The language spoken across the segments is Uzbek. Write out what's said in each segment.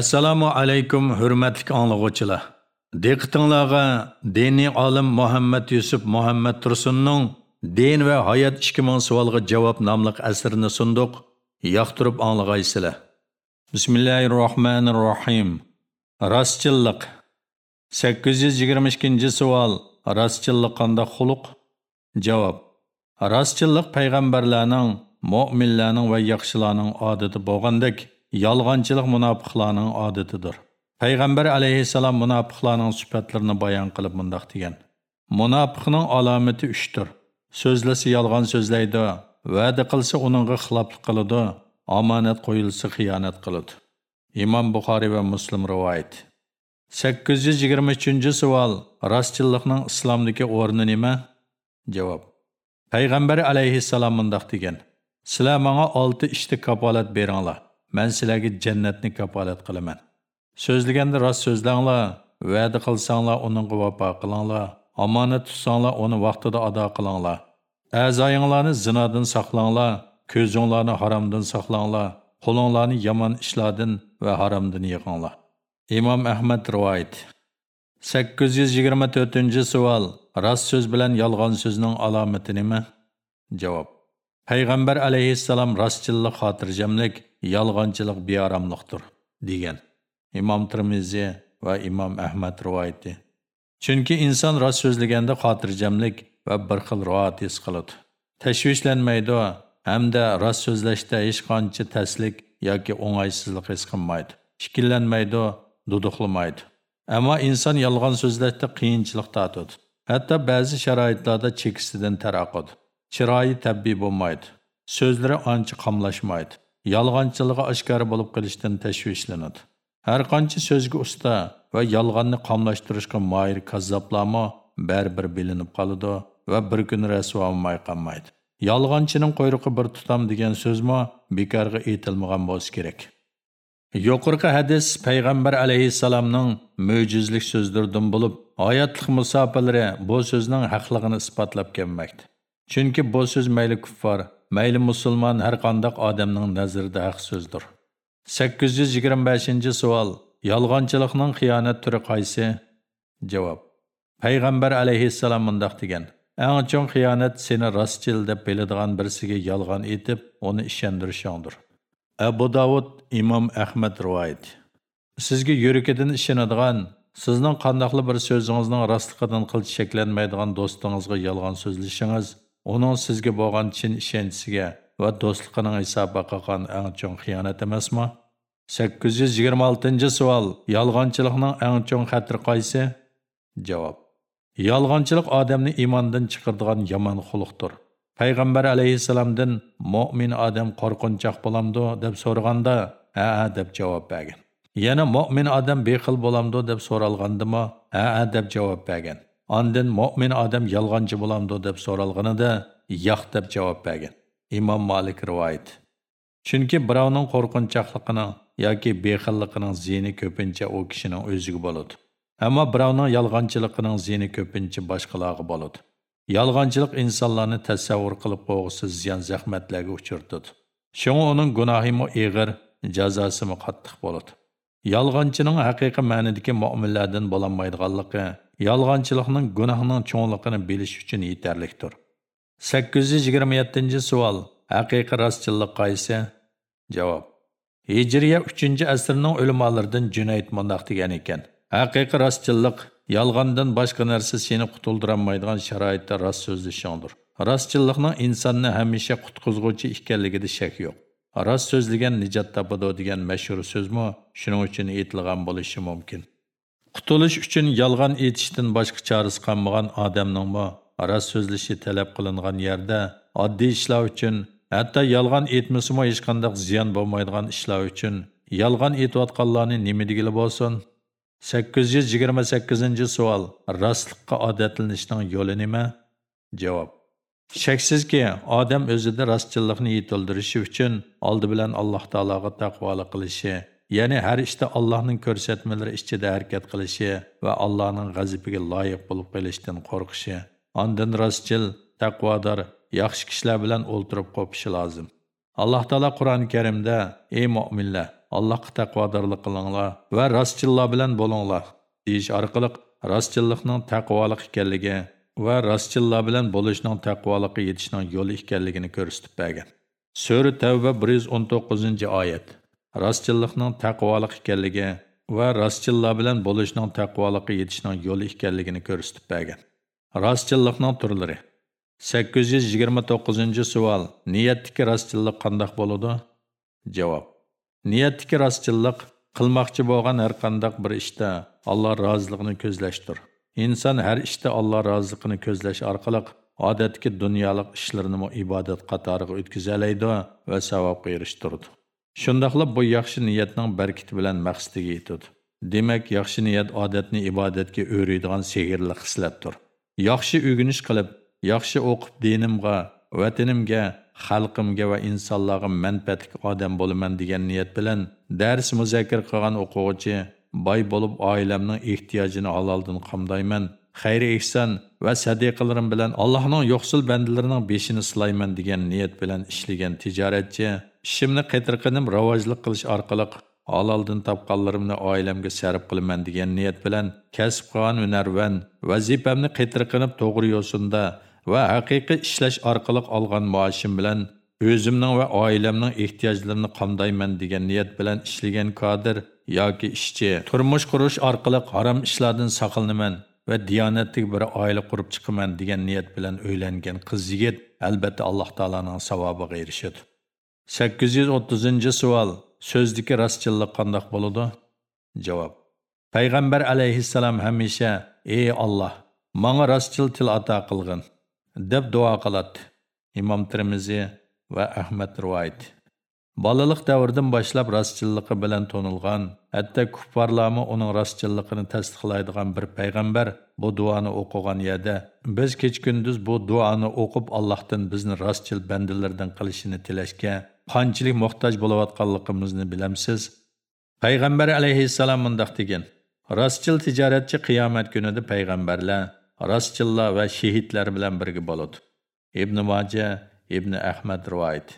Assalomu alaykum hurmatli anglag'uvchilar. Diqqatingizga diniy olim Muhammad Yusuf Muhammad Tursunning Din va hayot 2000 savolga javob nomli asrini sunduq. Yoqtirib anglag'aysizlar. Bismillahirrohmanirrohim. Rostchilik 822 savol. Rostchillik qanday xuluq? Javob. Rostchillik payg'ambarlarning, mu'minlarning va yaxshilarning odati bo'lgandek yolg'onchilik munofiqlarning odatidir. Payg'ambar alayhissalom munofiqlarning sifatlarini bayon qilib mundoq degan. Munofiqning alomati uchdir. So'zlasa yolg'on so'zlaydi va'da qilsa uningga xiloflik qiladi omonat qo'yilsa xiyonat qiladi. Imom buxoriy va muslim rivoyat. 823 savol rostchilikning islomdagi o'rni nima? Javob. Payg'ambar alayhissalom mundoq degan. Sizlar menga olti ishni kapolat beringlar. Мен сіләгі жәннәтні капалет қылымен. Сөзлігенді рас сөзләңла, вәді қылсаңла оның вапа қылаңла, аманат тұтсаңла оны вақтыда ада қылаңла. Әзайыңланы зынадан сақлаңла, көзіңланы харамдан сақлаңла, қолыңланы яман ішладын вә харамдан еғаңла. Имам Ahmet rivayet. 824-cü sual. Rast söz bilən yalğan sözünün alaməti nəmə? Cavab. Peyğəmbər əleyhissalam rastçılıq, xatircəmlik yolg'onchilik beoromliqdir degan. Imom termiziy va imom ahmad rivoyati. Chunki inson rost so'zlaganda xotirjamlik va bir xil rohat his qiladi. Tashvishlanmaydi hamda rost so'zlashda hech qancha taslik yoki o'ng'aysizlik his qilmaydi. Shikillanmaydi duduqlamaydi. Ammo inson yolg'on so'zlashda qiyinchilik tortadi. Hatto ba'zi sharoitlarda chekisidan taraqadi chiroyi tabbiy bo'lmaydi. So'zlari ancha qamlashmaydi. Yolg'onchiligi oshkora bo'lib qilishdan tashvishlanadi har qancha so'zga usta va yolg'onni qomlashtirishga moyir kazzoblarmi baribir bilinib qoladi va bir kun rasvo olmay qolmaydi yolg'onchining quyruqi bir tutam degan so'zmi bekorga aytilmagan bo'lsa kerak. Yuqorqi hadis payg'ambar alayhissalomning mo'jizlik so'zlaridan bo'lib oyatliq musofalari bu so'zning haqligini isbotlab kelmoqda. Chunki bu so'z mayli kuffar mayli musulmon har qandoq odamning nazarida haq so'zdir. 825 savol. Yolg'onchilikning xiyonat turi qaysi? Javob. Payg'ambar alayhissalom mundoq degan. Eng chong xiyonat seni rostchil deb biladigan birsiga yolg'on etib uni ishontirishingdir abu davud imom ahmad rivoyat. Sizga yurakidan ishonadigan sizning qandoqli bir so'zingizning rostligidan qilch shaklanmaydigan do'stingizga yolg'on so'zlashingiz uning ва bo'lgan chin ishonchisiga va do'stliqining hisobi qilgan eng chong xiyonat emasmi? 826 savol. Yolg'onchilikning eng chong xatri qaysi? Javob. Yolg'onchilik odamni iymondan chiqaradigan yomon xulqdir. Payg'ambar alayhissalomdan mo'min odam qo'rqinchoq bo'lamdi deb so'raganda ha deb javob bergan. Yana mo'min odam bexil bo'lamdi deb so'ralgandimi ha deb javob bergan. Ondan mo'min odam yolg'onchi bo'lamdi deb so'ralganida yo'q deb javob bergan. Imom Malik rivoyat. Chunki birovning qo'rqinchoqligining yoki bexilligining zini ko'pincha u kishining o'ziga bo'ladi. Ammo birovning yolg'onchiligining zini ko'pincha boshqalarga bo'ladi. Yolg'onchilik insonlarni tasavvur qilib qo'yg'isi ziyon zahmatlarga uchirtadi. Shunga uning gunohimi og'ir, jazosimi qattiq bo'ladi. Yolg'onchining haqiqiy ma'nidagi mu'minlardan bo'lolmaydiganligi yolg'onchilikning gunohning cho'ngligini bilish uchun yetarlikdir 827 savol. Haqiqiy rostchilik qaysi? Javob. Hijriya 3 asrning ulamolaridan junayd mundoq degan ekan. Haqiqiy rostchilik yolg'ondan boshqa narsa seni qutuldirolmaydigan sharoitda rost so'zlashingdir. Rostchilikning insonni hamisha qutqizg'uvchi ekanligida shak yo'q. Rost so'zlagan nijot topadi degan mashhur so'zmi shuning uchun aytilgan bo'lishi mumkin. Qutulish uchun yolg'on aytishdan boshqa chorasi qolmagan odamningmi? Rost so'zlashi talab qilingan yerda oddiy ishlar uchun hatto yolg'on aytmasimi hech qanday ziyon bo'lmaydigan ishlar uchun yolg'on aytayotganlarni nima degili bo'lsin? 828 savol. Rostlikqa odatlanishning yo'li nima? Javob. Shaksizki odam o'zida rostchilikni yetildirishi uchun oldi bilan alloh taologa taqvolik qilishi ya'ni har ishda Allohning ko'rsatmalari ichida harakat qilishi va Allohning g'azabiga loyiq bo'lib qolishdan qo'rqishi, ondan rostchil, taqvodor, yaxshi kishilar bilan o'ltirib qo'pishi lozim. Alloh taolo Qur'oni Karimda: "Ey mu'minlar, Allohga taqvodorlik qilinglar va rostchillar bilan bo'linglar deyish orqali rostchillikning taqvolik ekanligi va rostchillar bilan bo'lishning taqvolikqa yetishning yo'li ekanligini ko'rsatib bergan. Sura Tavba 119-oyat. Rostchillikning taqvoliq ekanligi va rostchillar bilan bo'lishning taqvoliqqa yetishning yo'li ekanligini ko'rsatib bergan. Rostchillikning turlari 829 savol. Niyatdagi rostchillik qandoq bo'ladi? Javob. Niyatdagi rostchillik qilmoqchi bo'lgan har qandoq bir ishda Alloh roziligini ko'zlashdir. Inson har ishda Alloh roziligini ko'zlash orqali odatdagi dunyolik ishlarini ibodat qatoriga o'tkazalaydi va savobga erishtirdi Şundaqla bu yaxşı niyatning barkati bilan maqsadiga yetadi. Demak, yaxshi niyat odatni ibodatga o'raydigan sehrli xislatdir. Yaxshi o'rganish qilib, yaxshi o'qib dinimga, vatanimga, xalqimga va insonlarga manfaatli odam bo'laman degan niyat bilan dars muzakkar qilgan o'quvchi boy bo'lib oilamning ehtiyojini haloldan qamdayman xayri ehson va sadiqalarim bilan allohning yo'qsul bandalarining beshini silayman degan niyat bilan ishlagan tijoratchi ishimni qaytirqinib rivojlik qilish orqali haloldan topganlarimni oilamga sarf qilaman degan niyat bilan kasb qilgan hunarvan vazifamni qaytirqinib to'g'ri yo'sinda va haqiqiy ishlash orqali olgan maoshim bilan o'zimning va oilamning ehtiyojlarini qondayman degan niyat bilan ishlagan kodir yoki ishchi. Turmush qurish orqali harom ishlardan saqlanaman va diyonatli bir oila qurib chiqaman degan niyat bilan o'ylangan qiz yigit albatta alloh taoloning savobiga erishadi. Sakkiz yuz o'ttizinchi savol so'zdagi rostchillik qandoq bo'ladi? Javob. Payg'ambar alayhissalom hamisha ey olloh manga rostchil til ato qilgin deb duo qiladi. İmam Tirmizi ve Ahmet rivoyat. Balılık дәвірден başlap растчыллықы білән тонылған, әтті күппарламы onun растчыллықыны тәстіқлайдыған bir пайғамбар bu duanı o'qigan yerda biz keç gündüz bu duanı o'qib allohdan bizni rastçıl bandalardan qilishini tilashga qanchalik muhtoj bo'layotganligimizni bilamsiz? Payg'ambar alayhissalom mundoq degan rostchil tijoratchi qiyomat kunida payg'ambarlar rostchillar va shehidlar bilan birga bo'ladi. Ibn moja ibn ahmad rivoyat.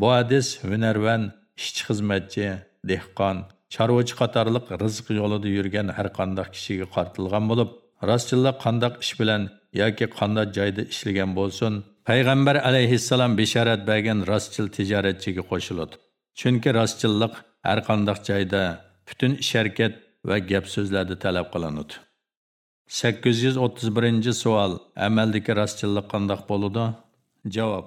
Bu hadis hunarvan, ishchi xizmatchi, dehqon, chorvachi qatorliq rizq yo'lida yurgan har qanday kishiga qartilgan bo'lib, rostchillar qandoq ish bilan yoki qanday joyda ishlagan bo'lsin, payg'ambar alayhissalom bishorat bergan rostchil tijoratchiga qo'shiladi. Chunki rostchillik har qanday joyda butun ish harakat va gap so'zlarda talab qilinadi. 831 savol. Amaldagi rostchillik qandoq bo'ladi? Javob: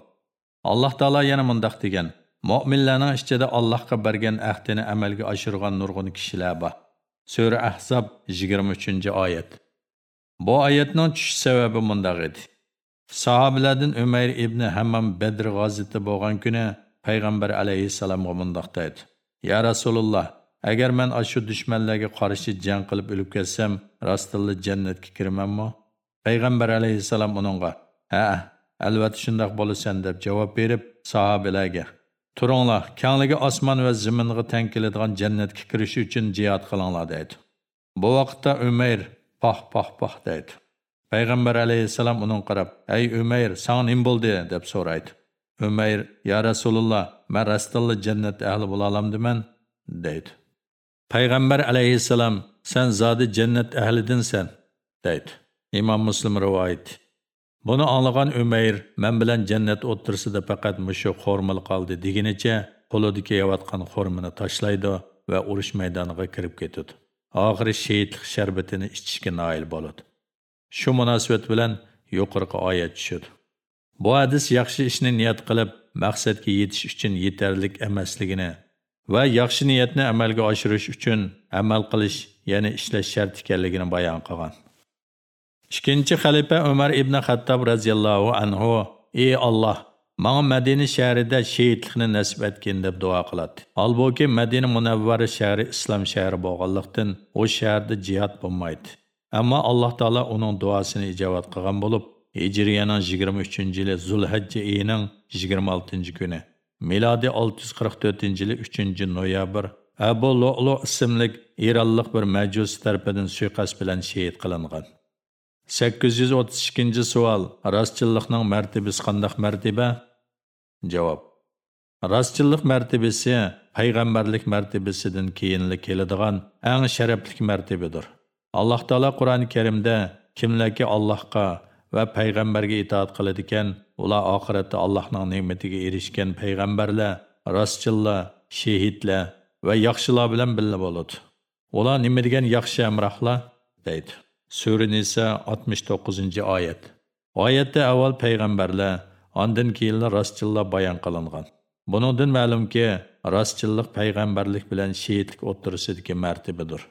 alloh taolo yana mundoq degan mo'minlarning ichida allohga bergan ahdini amalga oshirgan nurg'un kishilar bor sura ahzob yigirma uchinchi oyat bu oyatning tushish sababi mundoq edi Sahabilərdən Ömər ibn Həmmam Bədr qazitdə boğan günə Peyğəmbər əleyhissalamğa mündaq dedi. Ya Rasulullah, əgər mən aşı düşmənlərə qarşı cəng qılıb ölüb gəlsəm, rastıllı cənnətə girməmmi? Peyğəmbər əleyhissalam onunğa: "Hə, əlbəttə şundaq bolasan" deyə cavab verib sahabilərə: "Turunlar, kəngliyi osman və zəminə təng gəladigan cənnətə kiriş üçün cihad qılınlar" dedi. Bu vaxtda Ömər "Pax, pax, pax" dedi. Payg'ambar alayhissalom uning qarab ey umayr san nim bo'ldi deb so'raydi umayr ya rasululloh man rastalla jannat ahli bo'la olamdiman deydi payg'ambar alayhissalom sen zodi jannat ahlidinsan deydi imom muslim rivoyat Buni anglagan Umayr, men bilan jannat o'ttirsida faqat mushu xormil qoldi deginicha, qo'lidagi yeyotgan xormini tashlaydi va urush maydoniga kirib ketadi. Oxiri shehidlik sharbatini ichishga noil bo'ladi. Shu munosabat bilan yuqorqi oyat tushdi. Bu hadis yaxshi ishni niyat qilib, maqsadga yetish uchun yetarlik emasligini va yaxshi niyatni amalga oshirish uchun amal qilish, ya'ni ishlash shart ekanligini bayon qilgan. ikkinchi xalifa umar ibn xattob roziyallohu anhu ey olloh manga madina shahrida shehidlikni nasib etgin deb duo qiladi holbuki madina munavvara shahri islom shahri bo'lganlikdan u shaharda jihod bo'lmaydi ammo alloh taolo uning duosini ijobat qilgan bo'lib hijriyaning yigirma uchinchi yili zulhajja oyining yigirma oltinchi kuni milodiy olti yuz qirq to'rtinchi yili uchinchi noyabr abu lu'lu ismli eronlik bir majus tarafidan suiqasd bilan shehid qilingan 832 savol. Rostchillikning martabasi qanday martaba? Javob. rostchillik martabasi payg'ambarlik martabasidan keyinli keladigan eng sharafli martabadir alloh taolo qur'oni karimda kimlarki allohga va payg'ambarga itoat qiladigan ular oxiratda allohning ne'matiga erishgan payg'ambarlar rostchillar shehidlar va yaxshilar bilan birga bo'ladi ular nima degan yaxshi amrohlar deydi sura nisa 69 oyat oyatda avval payg'ambarlar ondan keyin rostchillar bayon qilingan buningdan ma'lumki rostchillik payg'ambarlik bilan shehidlik o'ttirisidagi martabadir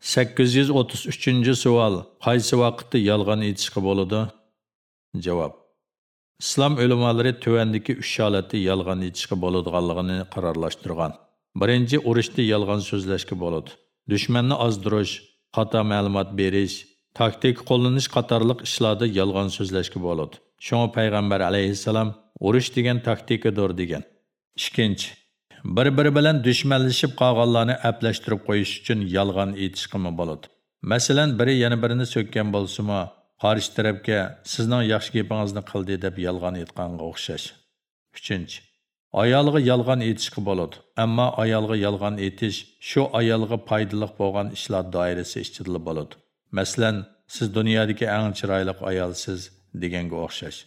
833 savol. Qaysi vaqtda yolg'on aytishga bo'ladi? Javob. Islom ulamolari tuvandagi uch holatda yolg'on aytishga bo'ladiganligini qarorlashtirgan. Birinchi urushda yolg'on so'zlashga bo'ladi. Dushmanni ozdirish xato ma'lumot berish taktik qo'llanish qatorliq ishlarda yolg'on so'zlashga bo'ladi. Shunga payg'ambar alayhissalom urush degan taktikadir degan. Ikkinchi bir biri bilan dushmanlashib qolganlarni aplashtirib qo'yish uchun yolg'on aytishqimi bo'ladi masalan biri yana birini so'kkan bo'lsimi qarshi tarafga sizning yaxshi gapingizni qildi deb yolg'on aytganga o'xshash. Uchinchi ayolga yolg'on aytishqi bo'ladi ammo ayolga yolg'on aytish shu ayolga foydali bo'lgan ishlar doirasi ichida bo'ladi masalan siz dunyodagi eng chiroyli ayolsiz deganga o'xshash.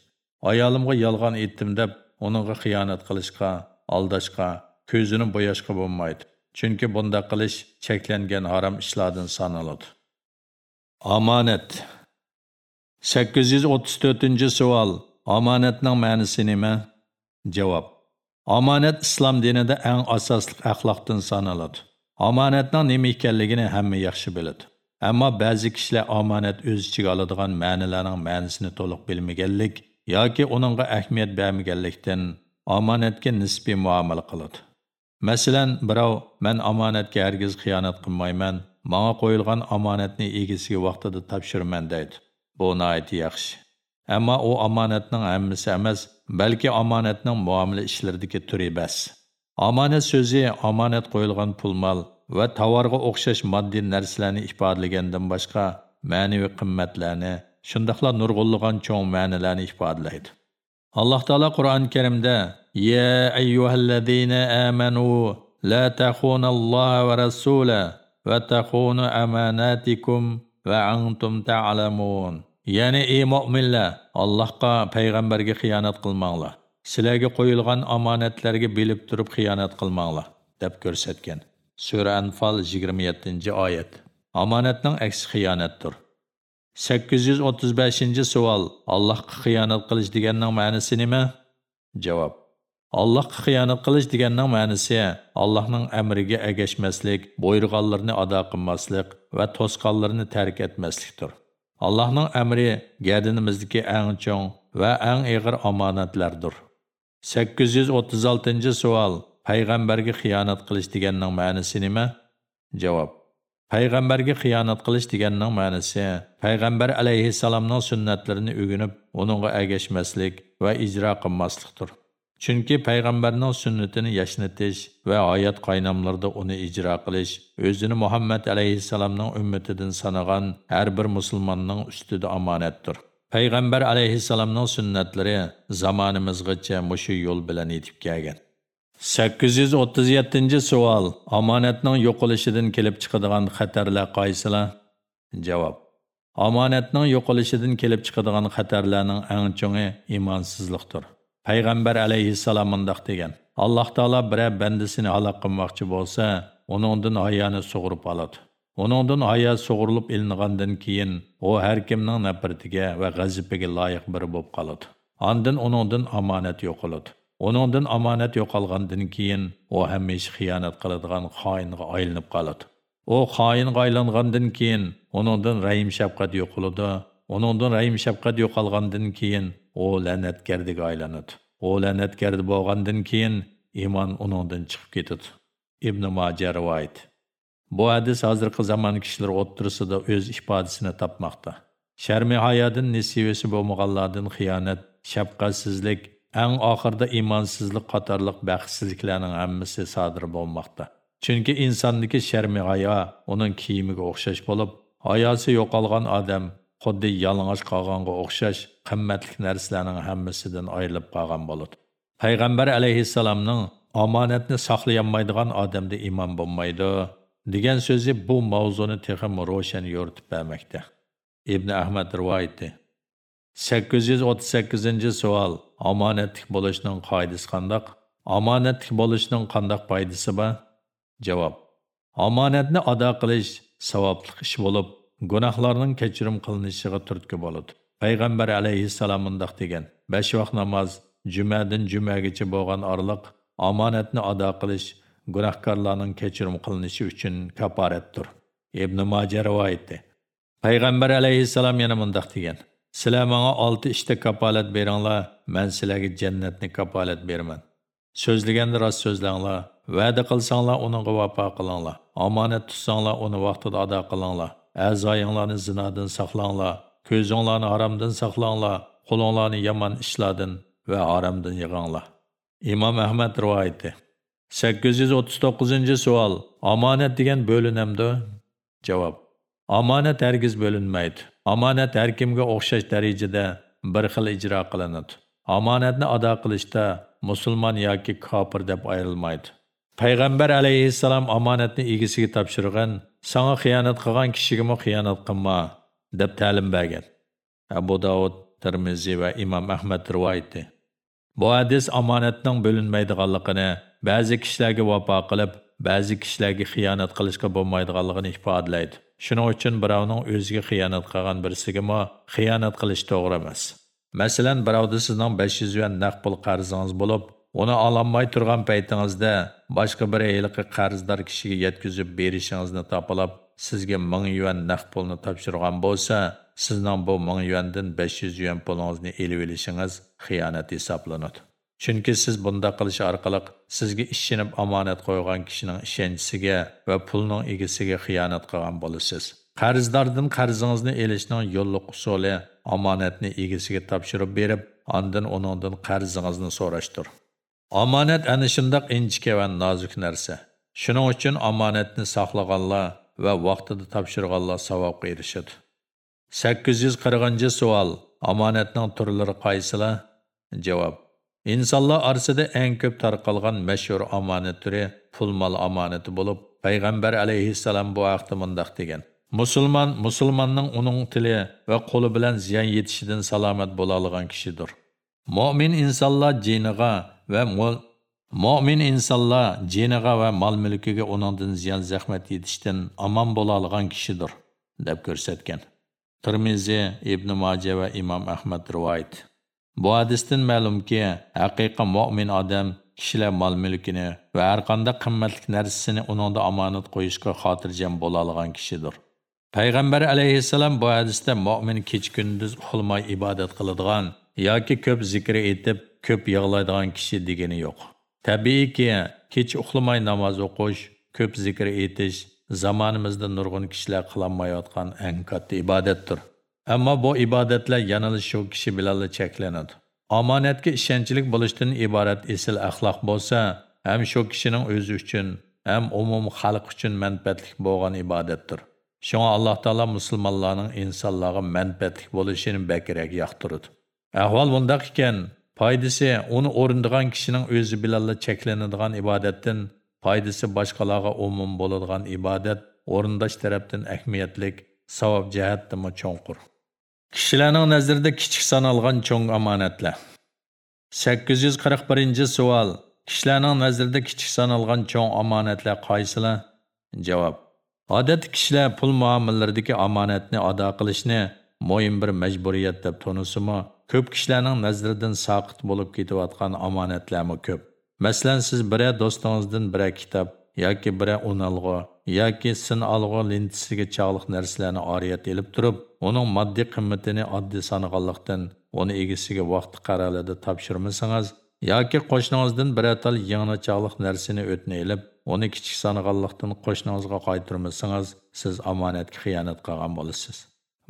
Ayolimga yolg'on aytdim deb uningga xiyonat qilishga aldashga ko'zini bo'yashga bo'lmaydi chunki bunda qilish cheklangan harom ishlardan sanaladi omonat sakkiz yuz o'ttiz to'rtinchi savol omonatning ma'nisi nima javob omonat islom dinida eng asosli axloqdan sanaladi omonatning nima ekanligini hamma yaxshi biladi Әмі бәзі кішілі аманет өз ішіге алыдыған мәнілерінің мәнісіні толық білмегенлік, яки оныңға әхмет бәмегенліктен аманетке ниспи муамыл қылады. Masalan birov man omonatga hargiz xiyonat qilmayman manga qo'yilgan omonatni egasiga vaqtida topshiraman deydi bu noiti yaxshi ammo u omonatning hammasi emas balki omonatning бәс. ishlaridagi turi bas omonat so'zi omonat qo'yilgan pul mol va tovarga o'xshash moddiy narsalarni ifodalagandan boshqa ma'naviy qimmatlarni shundoqla nurg'unlagan cho'ng ma'nilarni ifodalaydi alloh يا أيها الذين ya ayyuhallazina amanu la ورسوله va أماناتكم وأنتم تعلمون. amanatikum va antum ta'lamun ya'ni ey mo'minlar allohga payg'ambarga xiyonat qilmanglar sizlarga qo'yilgan omonatlarga bilib turib xiyonat qilmanglar deb ko'rsatgan sura anfal 27 oyat Amanatning aksi xiyonatdir 835 savol allohga xiyonat qilish deganning ma'nosi nima javob allohga xiyonat qilish deganning ma'nosi allohning amriga agashmaslik buyurganlarini ado qilmaslik va to'sqonlarni tark etmaslikdir. Allohning amri gadinimizdagi eng cho'ng va eng og'ir omonatlardir. 836 savol payg'ambarga xiyonat qilish deganning ma'nosi nima? Javob payg'ambarga xiyonat qilish deganning ma'nosi payg'ambar alayhissalomning sunnatlarini o'ginib uningga agashmaslik va ijro qilmaslikdir. Chunki payg'ambarning sunnatini yashnatish va oyat qaynamlarida uni ijro qilish o'zini muhammad alayhissalomning ummatidan sanagan har bir musulmonning ustida omonatdir. Payg'ambar alayhissalomning sunnatlari zamonimizgacha mushu yo'l bilan yetib kelgan. 837 savol. Omonatning yo'qolishidan kelib chiqadigan xatarlar qaysilar javob. Omonatning yo'qolishidan kelib chiqadigan xatarlarning eng cho'ngi imonsizlikdir payg'ambar alayhissalom mundoq degan alloh taolo biror bandasini halok qilmoqchi bo'lsa uningdan hayoni sug'urib oladi uningdan hayo sug'urilib ilingandan keyin u har kimning nafratiga va g'azibiga loyiq biri bo'lib qoladi ondan uningdan omonat yo'qoladi Onundan amanat yo'qolgandan keyin u hamisha xiyonat qiladigan xoinga aylanib qoladi. U xoinga aylangandan keyin uningdan rahim shafqat yo'qoladi. Uningdan rahim shafqat yo'qolgandan keyin u la'natgardiga aylanadi. U la'natgardi bo'lgandan keyin iymon uningdan chiqib ketadi. Ibn moja rivoyat. Bu hadis hozirgi zamon kishilar o'ttirisida o'z ifodasini topmoqda. Sharmi hayodin nisivasi bo'lmaganlardan xiyonat, shafqatsizlik eng oxirida imonsizlik qatorliq baxtsizliklarning hammasi sodir bo'lmoqda. Chunki insondagi sharmi hayo uning kiyimiga o'xshash bo'lib, hayosi yo'qolgan odam xuddi yalang'och qolganga o'xshash qimmatli narsalarning hammasidan ayrilib qolgan bo'ladi. payg'ambar alayhissalomning omonatni saqlayolmaydigan odamda imom bo'lmaydi degan so'zi bu mavzuni texim ro'shan yo'ritib bermoqda. Ibn ahmad rivoyati 838 savol omonatlik bo'lishning qoidasi qandoq? Omonatlik bo'lishning qandoq foydasi bor? Javob omonatni ado qilish savobli ish bo'lib gunohlarning kechirim qilinishiga turtki bo'ladi. Payg'ambar alayhissalom mundoq degan. Besh vaqt namoz jumadan jumagacha bo'lgan orliq omonatni ado qilish gunohkorlarning kechirim qilinishi uchun kaforatdir. Ibn moja rivoyati payg'ambar alayhissalom yana mundoq degan. Sizlar manga olti ishda kapolat beringlar man sizlarga jannatni kapolat beraman. So'zlaganda rost so'zlanglar va'da qilsanglar uningga vafo qilinglar omonat tutsanglar uni vaqtida ado qilinglar a'zoyinglarni zinodan saqlanglar. Ko'zinglarni haromdan saqlanglar qo'linglarni yomon ishlardan va haromdan yig'inglar. Imom ahmad rivoyati. 839 savol. Omonat degan bo'linamdi javob. Omonat hargiz bo'linmaydi. Omonat har kimga o'xshash darajada bir xil ijro qilinadi. Omonatni ado qilishda musulmon yoki kofir deb ayrilmaydi. Payg'ambar alayhissalom omonatni egasiga topshirgan sanga xiyonat qilgan kishigami xiyonat qilma? Deb ta'lim bergan abu davud termiziy va imom ahmad rivoyati. Bu hadis omonatning bo'linmaydiganligini ba'zi kishilarga vafo qilib ba'zi kishilarga xiyonat qilishga bo'lmaydiganligini ifodalaydi. Shuning uchun birovning o'ziga xiyonat qilgan birsigami xiyonat qilish to'g'ri emas. Masalan birovda sizning 500 yuan naqd pul qarzingiz bo'lib uni ololmay turgan paytingizda boshqa bir yiliqi qarzdor kishiga yetkazib berishingizni topilib sizga 1000 yuan naf pulni topshirgan bo'lsa sizning bu 1000 yuandan 500 yuan pulingizni elib olishingiz xiyonat hisoblanadi. Chunki siz bunda qilish orqali sizga ishonib omonat qo'ygan kishining ishonchisiga va pulning egasiga xiyonat qilgan bo'lasiz. Qarzdordan qarzingizni elishning yo'lliq usuli omonatni egasiga topshirib berib ondan uningdan qarzingizni so'rashdir. Omonat ana shundoq inchika va nozik narsa. Shuning uchun omonatni saqlaganlar va vaqtida topshirganlar savobga erishadi. Sakkiz yuz qirqinchi savol. Omonatning turlari qaysilar? Javob. Insonlar orasida eng ko'p tarqalgan mashhur omonat turi pul mol omonati bo'lib payg'ambar alayhissalom bu haqda mundaq degan. Musulmon musulmonning uning tili va qo'li bilan ziyon yetishidan salomat bo'la olgan kishidir. Mo'min insonlar jiniga va mo'min insonlar jiniga va mol mulkiga uningdan ziyon zahmat yetishdan omon bo'la olgan kishidir deb ko'rsatgan. Tirmizi, ibn moja va imom ahmad rivoyat. Bu hadisdan ma'lumki haqiqiy mo'min odam kishilar mol mulkini va har qanday qimmatli narsasini uningda omonat qo'yishga xotirjam bo'la olgan kishidir. Payg'ambar alayhissalom bu hadisda mo'min kech kunduz uxlamay ibodat qiladigan yoki ko'p zikr etib ko'p yig'laydigan kishi degani yo'q. Tabiiyki kech uxlamay namoz o'qish ko'p zikr etish zamonimizda nurg'un kishilar qilolmayotgan eng katta ibodatdir. Ammo bu ibodatlar yanada shu kishi bilan cheklanadi. Omonatga ishonchlik bo'lishdan iborat esil axloq bo'lsa ham shu kishining o'zi uchun ham umum xalq uchun manfaatli bo'lgan ibodatdir. Shunga alloh taolo musulmonlarning insonlarga manfaatli bo'lishini bakrak yoqtiradi. Ahvol bundoq ekan Paydisi uni o'rindigan kishining o'zi bilanla cheklanadigan ibodatdan paydisi boshqalarga umum bo'ladigan ibodat o'rindash tarafdan ahamiyatlik savob jihatdimi cho'nqur kishilarning nazarida kichik sanalgan cho'ng omonatlar sakkiz yuz qirq birinchi savol kishilarning nazarida kichik sanalgan cho'ng omonatlar qaysilar javob odatda kishilar pul muomalalaridagi omonatni ado qilishni mo'yin bir majburiyat deb to'nisimi ko'p kishilarning nazaridan soqit bo'lib ketayotgan omonatlarmi ko'p? Masalan siz bira do'stingizdan bira kitob yoki bira unalg'o yoki sin olg'o lintisiga chog'liq narsalarni oriyat elib turib uning moddiy qimmatini oddiy sanag'anlikdan uni egasiga vaqti qaralida topshirmasangiz yoki qo'shningizdan biratal yangi chog'liq narsani o'tni ilib uni kichik sanag'anlikdan qo'shningizga qaytirmasangiz, siz omonatga xiyonat qilgan bo'lasiz.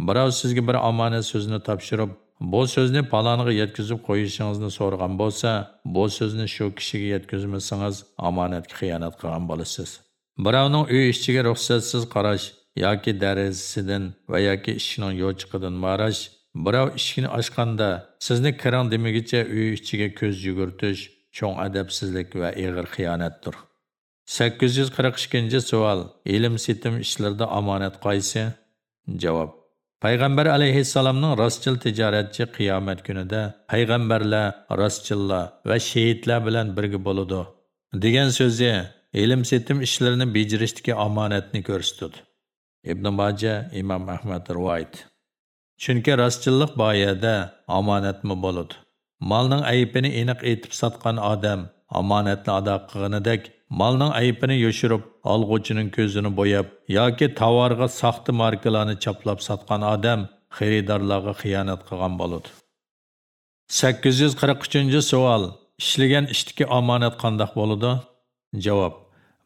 Birov sizga bir omonat so'zini topshirib bu so'zni paloniga yetkazib qo'yishingizni so'ragan bo'lsa bu so'zni shu kishiga yetkazmasangiz omonatga xiyonat qilgan bo'lasiz. Birovning uy ishiga ruxsatsiz qarash yoki derazasidan va yoki ishining yo'chiqidan marash birov eshikni ochganda sizni kiring demagicha uy ichiga ko'z yugurtish cho'ng adabsizlik va ig'ir xiyonatdir. 842 savol ilm sitim ishlarida omonat qaysi? Javob. Payg'ambar alayhissalomning rostchil tijoratchi qiyomat kunida payg'ambarlar rostchillar va shehidlar bilan birga bo'ladi degan so'zi ilm setim ishlarini bejirishdagi omonatni ko'rsatdi ibn maja imom ahmad rivoyat. Chunki rostchillik boyada omonatmi bo'ladi? Molning aybini aniq aytib sotgan odam omonatni ado qilganidek malning aybini yoshirib olg'uchining ko'zini bo'yab yoki tovarga soxta markalarni chaplab sotgan odam xaridorlarga xiyonat qilgan bo'ladi sakkiz yuz qirq uchinchi savol ishlagan ishdagi omonat qandoq bo'ladi javob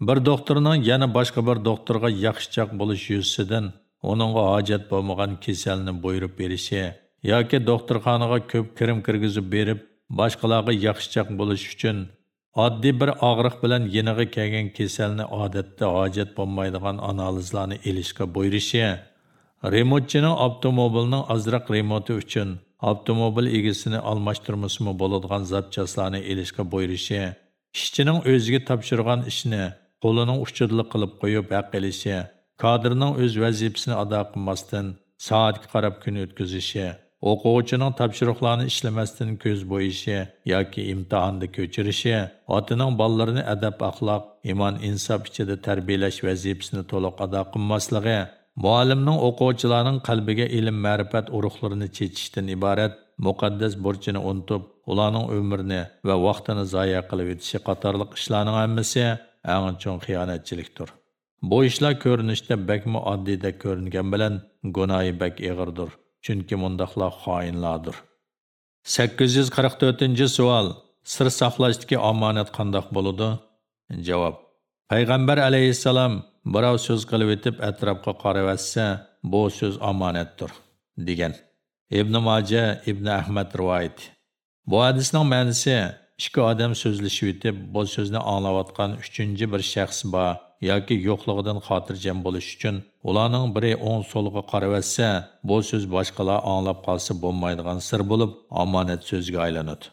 bir doktorning yana boshqa bir doktorga yaxshichoq bo'lish yuzasidan uningga hojat bo'lmagan kasalni buyurib berishi yoki doktorxonaga ko'p kirim kirgizib berib boshqalarga yaxshichoq bo'lish uchun oddiy bir og'riq bilan yeniga kelgan kasalni odatda hojat bo'lmaydigan analizlarni ilishga buyurishi. Remotchining avtomobilning ozroq remoti uchun avtomobil egasini almashtirmasmi bo'ladigan zapchaslarni ilishga buyurishi ishchining o'ziga topshirgan ishni qo'lining uchidli qilib qo'yib haq ilishi kadrning o'z vazifasini ado qilmasdan soatga qarab kun o'tkazishi. O'quvchining topshiriqlarni ishlamasdan ko'z bo'yishi yoki imtihonni ko'chirishi otining bolalarini adab axloq iymon insof ichida tarbiyalash vazifasini to'liq ado qilmasligi muallimning o'quvchilarning qalbiga ilm ma'rifat urug'larini chechishdan iborat muqaddas burchini unutib ularning umrini va vaqtini zoya qilib o'tishi qatorliq ishlarning hammasi eng chong xiyonatchilikdir. Bu ishlar ko'rinishda bakmi oddiyda ko'ringan bilan gunoyi bak ig'irdir chunki mundaqlar xoinlardir. 844 savol. Sir saqlashdagi omonat qandoq bo'ladi? Javob. Payg'ambar alayhissalom birov so'z qilib o'tib atrofga qaravatsa bu so'z omonatdir degan. Ibn moja ibn ahmad rivoyat. Bu hadisning ma'nosi ikki odam so'zlashib o'tib bu so'zni anglayotgan uchinchi bir shaxs bor yoki yo'qligidan xotirjam bo'lish uchun ularning biri o'ng so'lga qaravatsa bu so'z boshqalar anglab qolsa bo'lmaydigan sir bo'lib omonat so'zga aylanadi.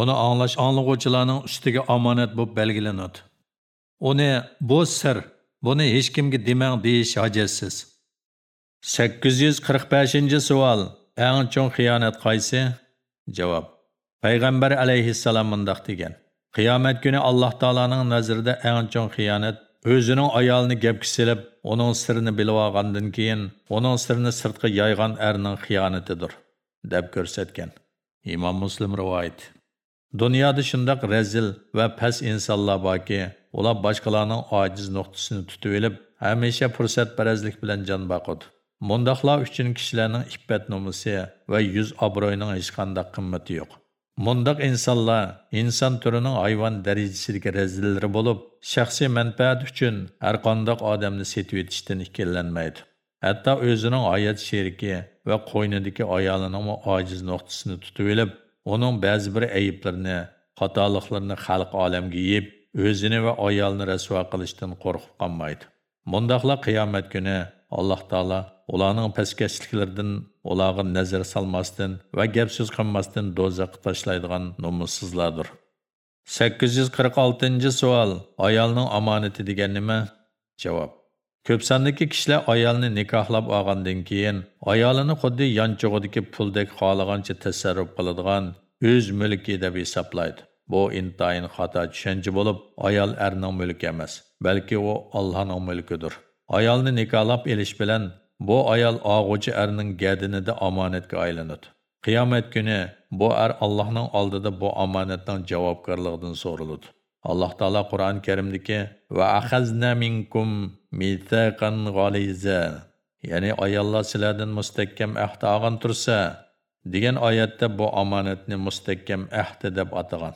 Uni anglash anglag'uvchilarning ustiga omonat bo'lib belgilanadi. Uni bu sir buni hech kimga demang deyish hojatsiz. Sakkiz yuz qirq beshinchi savol eng chong xiyonat qaysi? Javob payg'ambar alayhissalom mundoq degan. Qiyomat kuni alloh taoloning nazarida eng chong xiyonat өзінің аялыны gapga silib uning sirini bilib olgandan keyin uning sirini sirtqa yoygan erning xiyonatidir deb ko'rsatgan imom muslim rivoyat dunyoda shundoq razil va past insonlar borki ular boshqalarning ojiz nuqtasini tutib olib hamisha fursatparazlik bilan jon boqadi mundoqlar uchun kishilarning iffat nomusi va yuz obro'yining hech qanday qimmati yo'q Mundaq insonlar inson turining hayvon darajasidagi razillari bo'lib, shaxsiy manfaat uchun har qanday odamni setib etishdan ikkilanmaydi. Hatto o'zining hayot sherigi va qo'ynidagi ayolining ojiz nuqtasini tutib olib, uning ba'zi bir ayiblarini, xatoliklarini xalq olamga yeb, o'zini va ayolini rasvo qilishdan qo'rqib qolmaydi. Mundaqlar qiyomat kuni Alloh taolo ularning pastkashliklaridan ularga nazar solmasdan va gap so'z qilmasdan do'zaxga tashlaydigan nomussizlardir 846 savol ayolning omonati degan nima javob ko'p sondagi kishilar ayolni nikohlab olgandan keyin ayolini xuddi yonchug'idagi puldek xohlagancha tasarruf qiladigan o'z mulki deb hisoblaydi bu intayin xato tushuncha bo'lib ayol erning mulki emas balki u allohning mulkidir ayolni nikohlab elish bilan bu ayol og'uchi erning gadinida omonatga aylanadi. Qiyomat kuni bu er allohning oldida bu omonatning javobgarligidan so'raladi. Alloh taolo qur'oni karimdagi va ahazna minkum mithaqan g'aliza ya'ni ayollar sizlardan mustahkam ahd olgan tursa degan oyatda bu omonatni mustahkam ahdi deb atagan.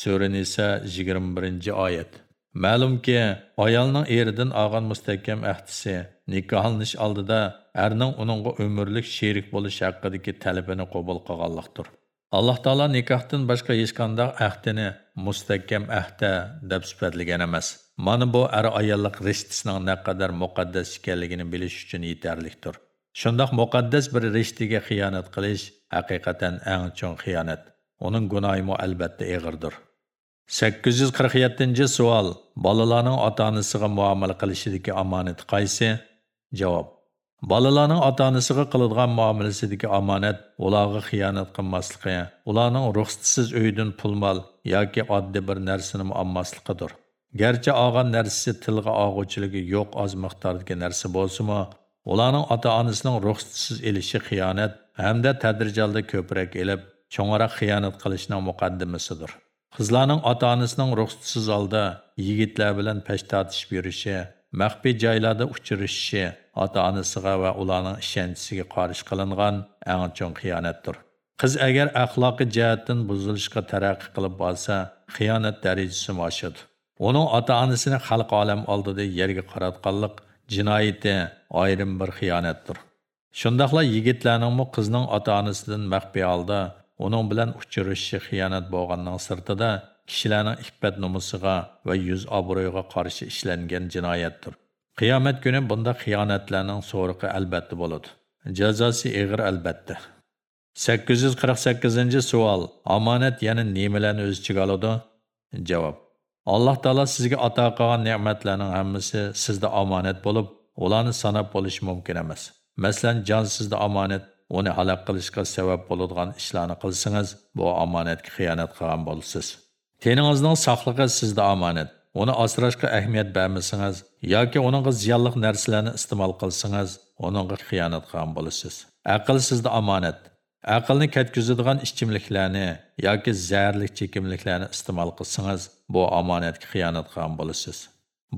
Sura nisa yigirma birinchi oyat. Ma'lumki, ayolning eridan olgan mustahkam ahdisi nikohlanish oldida erning uningga umrlik sherik bo'lish haqidagi talabini qabul qilganlikdir. Alloh taolo nikohdan boshqa hech qanday ahdini mustahkam ahda deb sifatlagan emas. Mana bu er ayollik rishtisining naqadar muqaddas ekanligini bilish uchun yetarlikdir. Shundoq muqaddas bir rishtiga xiyonat qilish haqiqatan eng chong xiyonat. Uning gunohi albatta og'irdir. 847-ci sual. Balalarning ota-onasiga muomala qilishidagi omonat qaysi? Javob. Balalarning ota-onasiga qiladigan muomalasidagi omonat ularga xiyonat qilmasligi, ularning ruxsatsiz uydan pulmal yoki oddiy bir narsani olmasligidir. Garchi olgan narsasi tilga og'uvchiligi yo'q oz miqdordagi narsa bo'lsa-mu, ularning ota-onasining ruxsatsiz elishi xiyonat hamda tadrijalda ko'proq elib, cho'ngroq xiyonat qilishning muqaddimasidir. Qizlarning ota-onasining ruxsatsiz holda yigitlar bilan pash tortishib yurishi, maxfiy joylarda uchrashishi ota-onasiga va ularning ishonchisiga qarish qilingan eng chong xiyonatdir. Qiz agar axloqiy jihatdan buzilishga taraqqi qilib borsa xiyonat darajasi oshadi. Uning ota-onasini xalq olam oldida yerga qaratganlik jinoyati ayrim bir xiyonatdir. Shundaqla yigitlarningmi qizning ota-onasidan maxfiy holda uning bilan uchrashishi xiyonat bo'lganning sirtida kishilarning iffat nomusiga va yuz obro'yiga qarshi ishlangan jinoyatdir. Qiyomat kuni bunda xiyonatlarning so'riqi albatta bo'ladi. Jazosi og'ir albatta. 848 savol. Omonat yana nimalarni o'z ichiga oladi? Javob. Alloh taolo sizga ato qilgan ne'matlarning hammasi sizda omonat bo'lib, ularni sanab bo'lish mumkin emas. Masalan, jon sizda omonat, uni halok qilishga sabab bo'ladigan ishlarni qilsangiz, bu omonatga xiyonat qilgan bo'lasiz. Teningizning sog'lig'i sizda omonat. Uni asrashga ahamiyat bermasangiz yoki uningga ziyonli narsalarni iste'mol qilsangiz, uningga xiyonat qilgan bo'lasiz. Aql sizda omonat. Aqlni ketkizadigan ichimliklarni yoki zaharli chekimliklarni iste'mol qilsangiz, bu omonatga xiyonat qilgan bo'lasiz.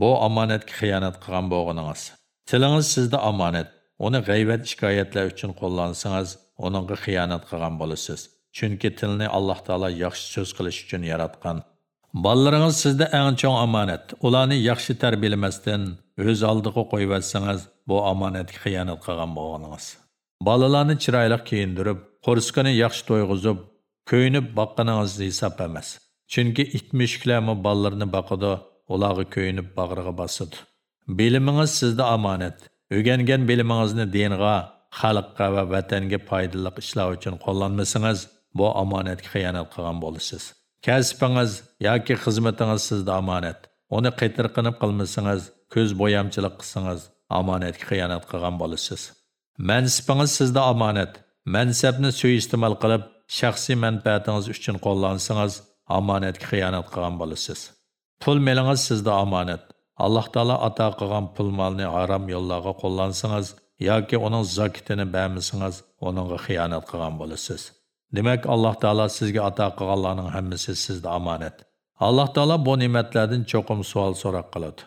Bu omonatga xiyonat qilgan bo'lganingiz. Tilingiz sizda omonat. Оны ғайбат шикаятlar үшін qo'llansangiz, uningga xiyonat qilgan bo'lasiz. Chunki tilni Alloh Таала yaxshi сөз qilish uchun яратқан. Балларыңыз сізді әң чоң аманет. Оланы яқшы тәрбиелеместен өз алдығы қойбасыңыз, бұл аманетке қиянат қылған болғаныңыз. Балаларны чырайлық киіндіріп, қорсқыны яқшы тойғызып, көйініп баққаныңызды хисап емес. Чүнки ит мешікләмі балларны бақыды, олағы көйініп бағырға басыды. Біліміңіз сізді аманет. O'rgangan bilimingizni dinga, xalqqa va vatanga foydali ishlar uchun qo'llanmasangiz, bu omonatga xiyonat qilgan bo'lasiz. Kasbingiz yoki xizmatingiz sizda omonat. Uni qaytirqinib qilmasangiz, ko'z bo'yamchilik qilsangiz, omonatga xiyonat qilgan bo'lasiz. Mansibingiz sizda omonat. Mansabni suiiste'mol qilib, shaxsiy manfaatingiz uchun qo'llansangiz, omonatga xiyonat qilgan bo'lasiz. Pul melingiz sizda omonat. Alloh taolo ato qilgan pul molni harom yo'llarga qo'llansangiz yoki uning zakitini bermasangiz, uningga xiyonat qilgan bo'lasiz. Demak, Alloh taolo sizga ato qilganlarning hammasi sizda omonat. Alloh taolo bu ne'matlardan cho'qim savol so'roq qiladi.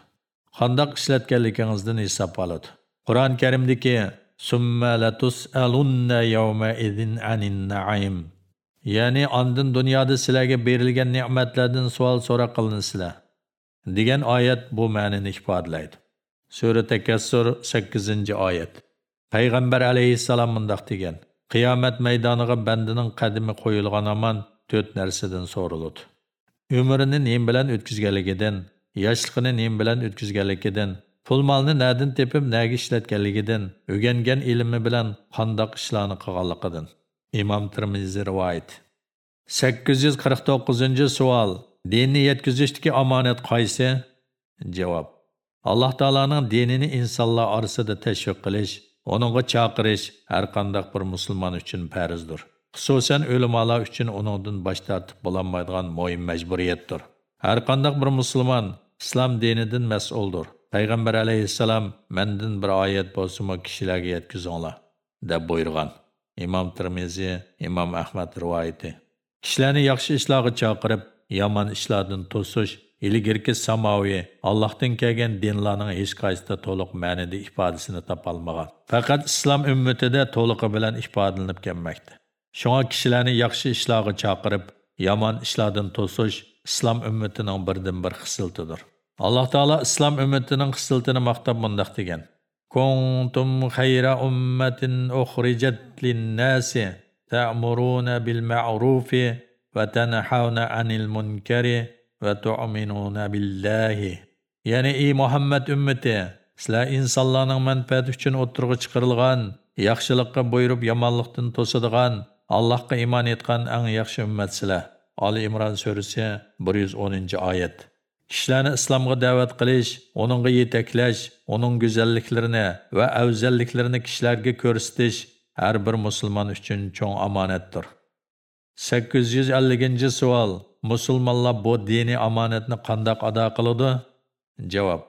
Qandoq ishlatganligingizdan hisob oladi. Qur'on Karimdagi summa latus'alunna yawma idin anin na'im ya'ni ondan dunyoda sizlarga berilgan ne'matlardan savol so'roq qilinsizlar degan oyat bu ma'noni ifodalaydi. Sura Takassur 8-oyat. Payg'ambar alayhissalom mundaq degan: Qiyomat maydoniga bandining qadimi qo'yilgan aman to'rt narsadan so'raladi. Umrini nim bilan o'tkazganligidan, yoshligini nim bilan o'tkazganligidan, pul molni nadin tepib naga ishlatganligidan, o'rgangan ilmi bilan qandoq ishlarni qilganligidan. Imom Tirmiziy rivoyat. 849-savol. Dinni yetkizishdiki omonat qaysi? Javob. Alloh taolaning dinini insonlar orasida tashviq qilish uningga chaqirish har qandaq bir musulmon uchun farzdir. Xususan o'limalar uchun uningdan bosh tortib bulanmaydigan mühim majburiyatdir. Har qandaq bir musulmon islom dinidan mas'uldir. Payg'ambar alayhissalom mendan bir oyat bolsunmu kishilarga yetkizinglar deb buyurgan. imom Tirmizi, imom Ahmad rivoyati kishilarni yaxshi ishlarga chaqirib yomon ishlardan to'sish ilgirki samoviy allohdan kelgan dinlarning hech qaysida to'liq ma'nida ifodasini topolmagan. Faqat islom ummatida to'liqi bilan ifodalanib kelmoqda. Shunga kishilarni yaxshi ishlarga chaqirib yomon ishlardan to'sish islom ummatining birdan bir xislatidir. Alloh taolo islom ummatining xislatini maqtab mundoq degan. Kuntum xayra ummatin uxrijat linnasi ta'muruna bil ma'rufi va tanhauna anil munkari va tu'minuna billahi. Ya'ni ey Muhammad ummati, sizlar insonlarning manfaati uchun o'tirg'i chiqarilgan, yaxshilikqa buyurib yomonlikdan to'sadigan, Allohga iymon etgan eng yaxshi ummatsizlar. Ali İmran surasi 110 oyat. Kishilarni islomga da'vat qilish, uningga yetaklash, uning go'zalliklarini va afzalliklarini kishilarga ko'rsatish har bir musulmon uchun cho'ng omonatdir. 850 savol. Musulmonlar bu diniy omonatni qandoq ado qiladi? Javob: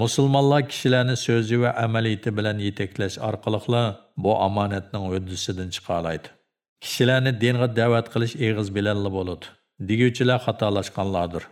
Musulmonlar kishilarni so'zi va amaliyati bilan yetaklash orqali bu omonatning uddasidan chiqa oladi. Kishilarni dinga da'vat qilish eg'iz bilan bo'ladi. Diguvchilar xatolashganlardir.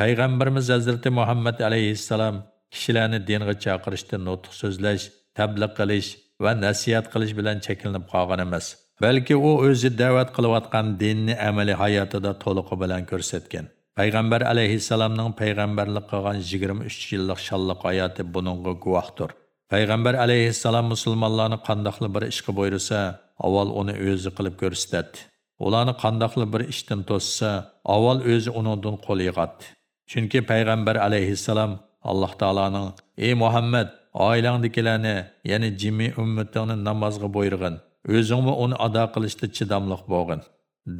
Payg'ambarimiz Hazrati Muhammad alayhissalom kishilarni dinga chaqirishda nutq so'zlash, tabliq qilish va nasihat qilish bilan cheklanib qolgan emas. Balki u o'zi da'vat qilayotgan dinni amaliy hayotida to'liqi bilan ko'rsatgan. Payg'ambar alayhissalomning payg'ambarlik qilgan 23 yillik shalliq hayoti buningga guvohdir. Payg'ambar alayhissalom musulmonlarni qandoqli bir ishga buyursa, avval uni o'zi qilib ko'rsatadi Ularni qandoqli bir ishdan to'ssa, avval o'zi unidan qo'l yig'adi Chunki payg'ambar alayhissalom Alloh taoloning "Ey Muhammad, oilangdikilarni ya'ni jimi ummatingni namozga buyurgin. O'zingmi uni ado qilishda chidamliq bo'lgin."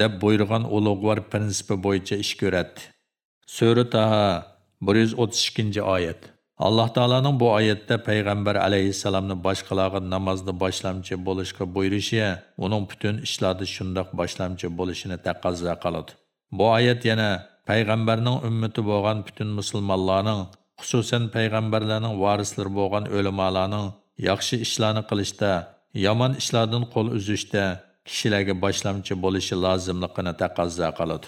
deb buyurgan ulug'vor prinsipi bo'yicha ish ko'radi. Sura Taha 132-oyat. alloh taoloning bu oyatda payg'ambar alayhissalomni boshqalarga namozni boshlamchi bo'lishga buyurishi uning butun ishlarda shundoq boshlamchi bo'lishini taqozo qiladi bu oyat yana payg'ambarning ummati bo'lgan butun musulmonlarning xususan payg'ambarlarning varislari bo'lgan o'limalarning yaxshi ishlarni qilishda yomon ishlardan qo'l uzishda kishilarga boshlamchi bo'lishi lozimligini taqozo qiladi.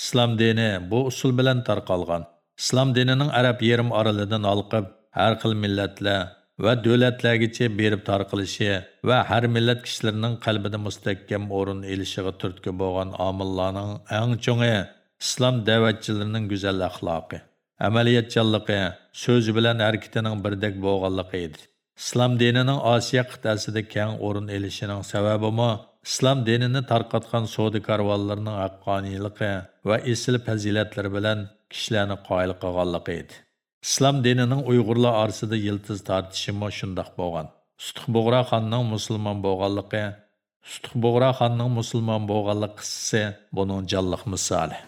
Islom dini bu usul bilan tarqalgan. Islom dinining arab yerim oralidan olqib har xil millatlar va davlatlargacha berib tarqalishi va har millat kishilarining qalbida mustahkam o'rin elishiga turtki bo'lgan omillarning eng cho'ngi islom da'vatchilarining go'zal axloqi amaliyatchanligi so'zi bilan harakatining birdek bo'lganligi edi. Islom dinining osiyo qit'asida keng o'rin elishining sababimi islom dinini tarqatgan savdo karvonlarining haqqoniyligi va esil fazilatlari bilan kishilarni qoyil qilganligi edi. Islom dinining uyg'urlar orasida yiltiz tortishimi shundoq bo'lgan. Sutuq xonning musulmon bo'lganligi sutuq xonning musulmon bo'lganlik qissasi buning jonliq misoli.